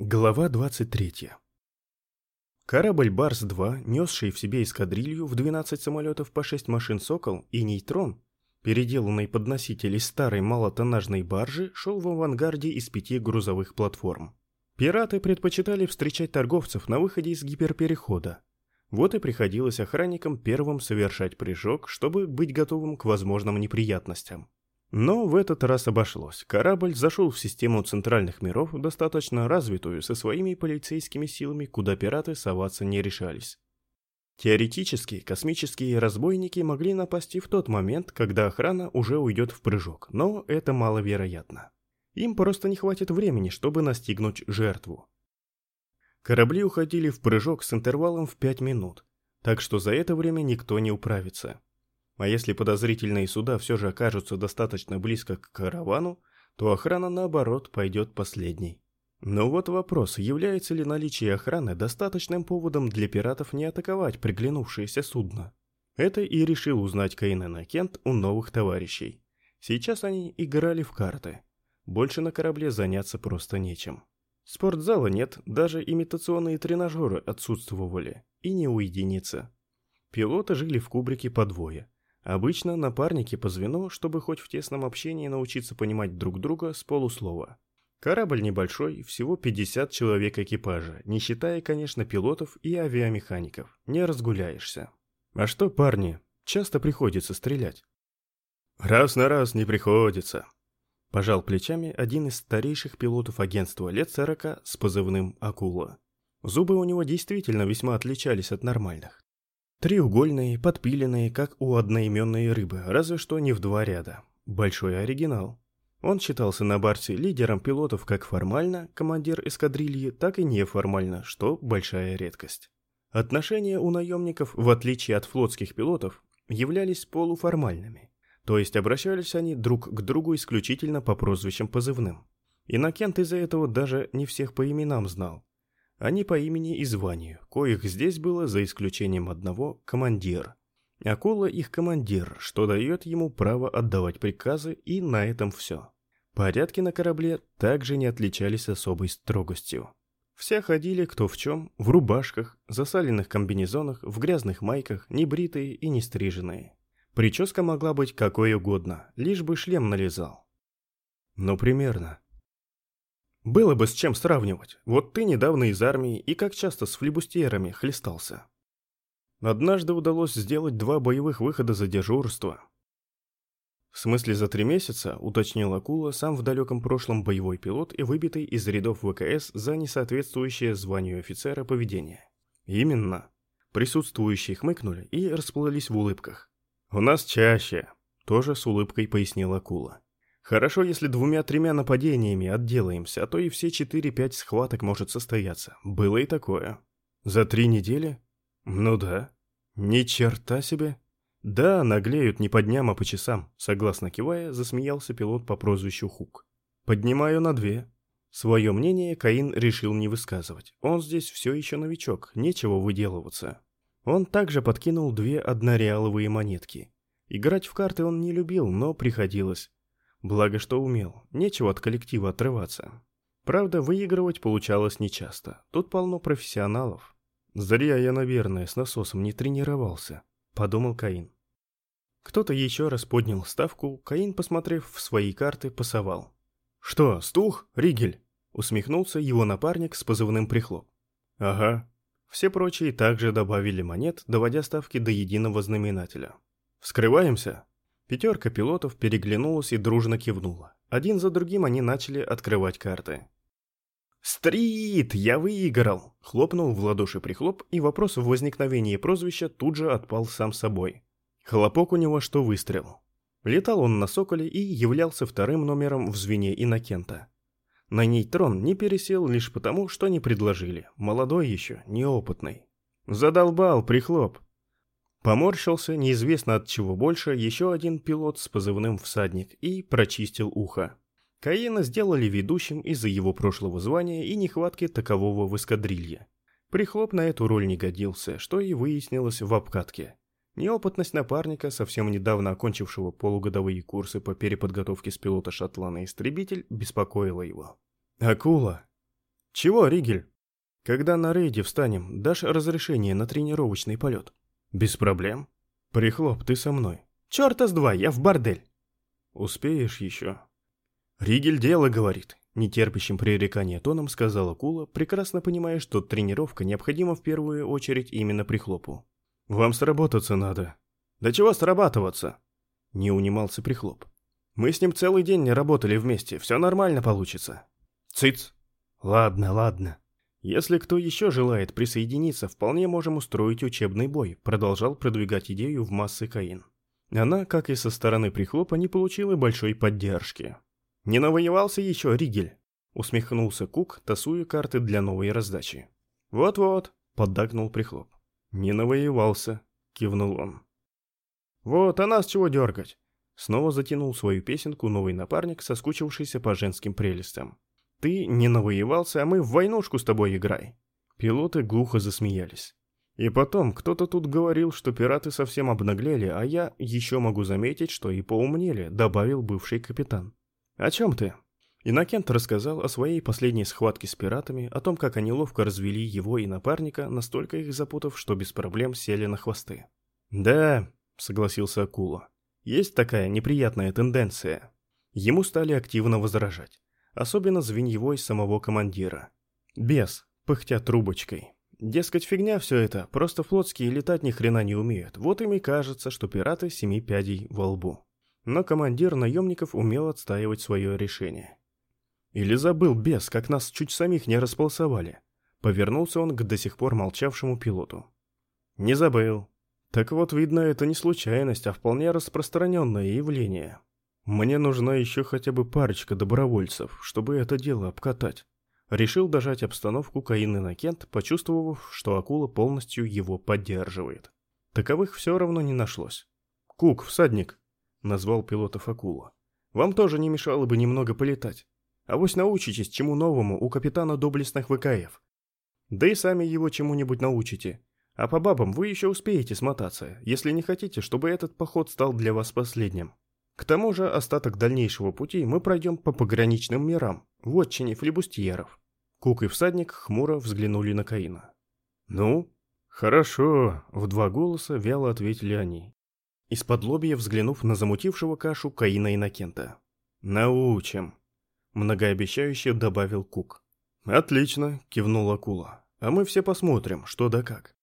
Глава 23. Корабль «Барс-2», несший в себе эскадрилью в 12 самолетов по 6 машин «Сокол» и «Нейтрон», переделанный под носитель из старой малотоннажной баржи, шел в авангарде из пяти грузовых платформ. Пираты предпочитали встречать торговцев на выходе из гиперперехода. Вот и приходилось охранникам первым совершать прыжок, чтобы быть готовым к возможным неприятностям. Но в этот раз обошлось. Корабль зашел в систему центральных миров, достаточно развитую, со своими полицейскими силами, куда пираты соваться не решались. Теоретически, космические разбойники могли напасть и в тот момент, когда охрана уже уйдет в прыжок, но это маловероятно. Им просто не хватит времени, чтобы настигнуть жертву. Корабли уходили в прыжок с интервалом в 5 минут, так что за это время никто не управится. А если подозрительные суда все же окажутся достаточно близко к каравану, то охрана, наоборот, пойдет последней. Но вот вопрос, является ли наличие охраны достаточным поводом для пиратов не атаковать приглянувшееся судно? Это и решил узнать Каинен Кент у новых товарищей. Сейчас они играли в карты. Больше на корабле заняться просто нечем. Спортзала нет, даже имитационные тренажеры отсутствовали. И не уединиться. Пилоты жили в кубрике по двое – Обычно напарники по звену, чтобы хоть в тесном общении научиться понимать друг друга с полуслова. Корабль небольшой, всего 50 человек экипажа, не считая, конечно, пилотов и авиамехаников. Не разгуляешься. А что, парни, часто приходится стрелять? Раз на раз не приходится. Пожал плечами один из старейших пилотов агентства лет 40 с позывным «Акула». Зубы у него действительно весьма отличались от нормальных. Треугольные, подпиленные, как у одноименной рыбы, разве что не в два ряда. Большой оригинал. Он считался на Барсе лидером пилотов как формально, командир эскадрильи, так и неформально, что большая редкость. Отношения у наемников, в отличие от флотских пилотов, являлись полуформальными. То есть обращались они друг к другу исключительно по прозвищам позывным. Иннокент из-за этого даже не всех по именам знал. Они по имени и званию, коих здесь было за исключением одного командир. Акула их командир, что дает ему право отдавать приказы, и на этом все. Порядки на корабле также не отличались особой строгостью. Все ходили кто в чем, в рубашках, засаленных комбинезонах, в грязных майках, небритые и не стриженные. Прическа могла быть какой угодно, лишь бы шлем налезал. Ну, примерно. Было бы с чем сравнивать. Вот ты недавно из армии и как часто с флибустьерами хлестался. Однажды удалось сделать два боевых выхода за дежурство. В смысле за три месяца, уточнил Акула, сам в далеком прошлом боевой пилот и выбитый из рядов ВКС за несоответствующее званию офицера поведение. Именно. Присутствующие хмыкнули и расплылись в улыбках. «У нас чаще», — тоже с улыбкой пояснил Акула. Хорошо, если двумя-тремя нападениями отделаемся, а то и все четыре-пять схваток может состояться. Было и такое. За три недели? Ну да. Ни черта себе. Да, наглеют не по дням, а по часам. Согласно кивая, засмеялся пилот по прозвищу Хук. Поднимаю на две. Свое мнение Каин решил не высказывать. Он здесь все еще новичок, нечего выделываться. Он также подкинул две однореаловые монетки. Играть в карты он не любил, но приходилось. Благо, что умел, нечего от коллектива отрываться. Правда, выигрывать получалось нечасто, тут полно профессионалов. «Зря я, наверное, с насосом не тренировался», — подумал Каин. Кто-то еще раз поднял ставку, Каин, посмотрев в свои карты, пасовал. «Что, стух, Ригель?» — усмехнулся его напарник с позывным прихлоп. «Ага». Все прочие также добавили монет, доводя ставки до единого знаменателя. «Вскрываемся?» Пятерка пилотов переглянулась и дружно кивнула. Один за другим они начали открывать карты. «Стрит! Я выиграл!» Хлопнул в ладоши прихлоп, и вопрос в возникновении прозвища тут же отпал сам собой. Хлопок у него что выстрел. Летал он на Соколе и являлся вторым номером в звене Иннокента. На нейтрон не пересел лишь потому, что не предложили. Молодой еще, неопытный. «Задолбал, прихлоп!» Поморщился, неизвестно от чего больше, еще один пилот с позывным «Всадник» и прочистил ухо. Каена сделали ведущим из-за его прошлого звания и нехватки такового в эскадрилье. Прихлоп на эту роль не годился, что и выяснилось в обкатке. Неопытность напарника, совсем недавно окончившего полугодовые курсы по переподготовке с пилота шаттлана-истребитель, беспокоила его. «Акула!» «Чего, Ригель?» «Когда на рейде встанем, дашь разрешение на тренировочный полет?» «Без проблем». «Прихлоп, ты со мной». «Черта с два, я в бордель». «Успеешь еще?» «Ригель дело говорит», — нетерпящим пререкания тоном сказала Кула, прекрасно понимая, что тренировка необходима в первую очередь именно прихлопу. «Вам сработаться надо». «Да чего срабатываться?» Не унимался прихлоп. «Мы с ним целый день не работали вместе, все нормально получится». «Цыц!» «Ладно, ладно. Если кто еще желает присоединиться, вполне можем устроить учебный бой», продолжал продвигать идею в массы Каин. Она, как и со стороны прихлопа, не получила большой поддержки. «Не навоевался еще Ригель?» усмехнулся Кук, тасуя карты для новой раздачи. «Вот-вот», — поддакнул прихлоп. «Не навоевался», — кивнул он. «Вот, а нас чего дергать?» Снова затянул свою песенку новый напарник, соскучившийся по женским прелестям. «Ты не навоевался, а мы в войнушку с тобой играй». Пилоты глухо засмеялись. И потом, кто-то тут говорил, что пираты совсем обнаглели, а я еще могу заметить, что и поумнели, добавил бывший капитан. «О чем ты?» Иннокент рассказал о своей последней схватке с пиратами, о том, как они ловко развели его и напарника, настолько их запутав, что без проблем сели на хвосты. «Да», — согласился Акула, — «есть такая неприятная тенденция». Ему стали активно возражать, особенно звеньевой самого командира. Бес, пыхтя трубочкой. Дескать, фигня все это, просто флотские летать ни хрена не умеют, вот им и кажется, что пираты семи пядей во лбу. Но командир наемников умел отстаивать свое решение. Или забыл бес, как нас чуть самих не располосовали. Повернулся он к до сих пор молчавшему пилоту. Не забыл. Так вот, видно, это не случайность, а вполне распространенное явление. Мне нужна еще хотя бы парочка добровольцев, чтобы это дело обкатать. Решил дожать обстановку Каин Иннокент, почувствовав, что акула полностью его поддерживает. Таковых все равно не нашлось. «Кук, всадник!» — назвал пилотов акула. «Вам тоже не мешало бы немного полетать. А вось научитесь чему новому у капитана доблестных ВКФ. Да и сами его чему-нибудь научите. А по бабам вы еще успеете смотаться, если не хотите, чтобы этот поход стал для вас последним. К тому же остаток дальнейшего пути мы пройдем по пограничным мирам, в отчине флебустьеров. Кук и всадник хмуро взглянули на Каина. «Ну?» «Хорошо», — в два голоса вяло ответили они. Из-под лобья взглянув на замутившего кашу Каина Иннокента. «Научим», Многообещающе добавил Кук. «Отлично», — кивнул Акула. «А мы все посмотрим, что да как».